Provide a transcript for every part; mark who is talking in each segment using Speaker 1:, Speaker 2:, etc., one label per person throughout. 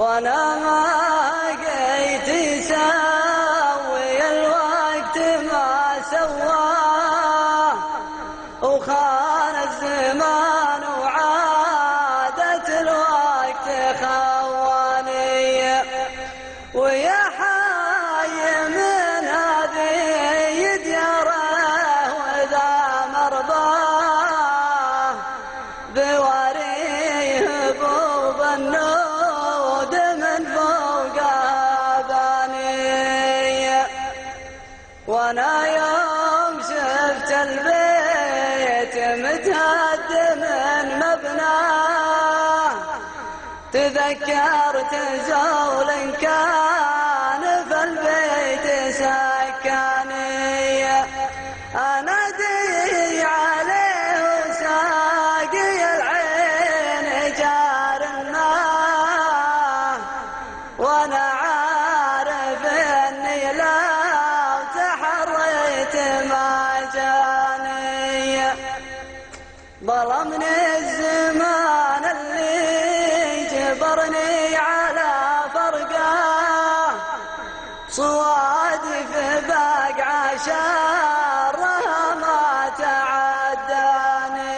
Speaker 1: وأنا ما قيت ساوي الوقت ما سواه وخان الزمان وعادت الوقت خواني ويا حي من هذي دياره وذا مرضاه بواريه بوظنه وأنا يوم شفت البيت متهد من مبناه تذكرت زول كان في البيت سكاني أنا دي ظلمني الزمان اللي جبرني على فرقه صوادف باق عشارها ما تعداني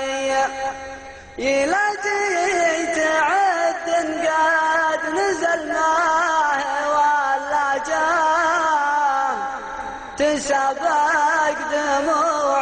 Speaker 1: يلتي تعد قد نزلناه ولا جاه تسابق دموعي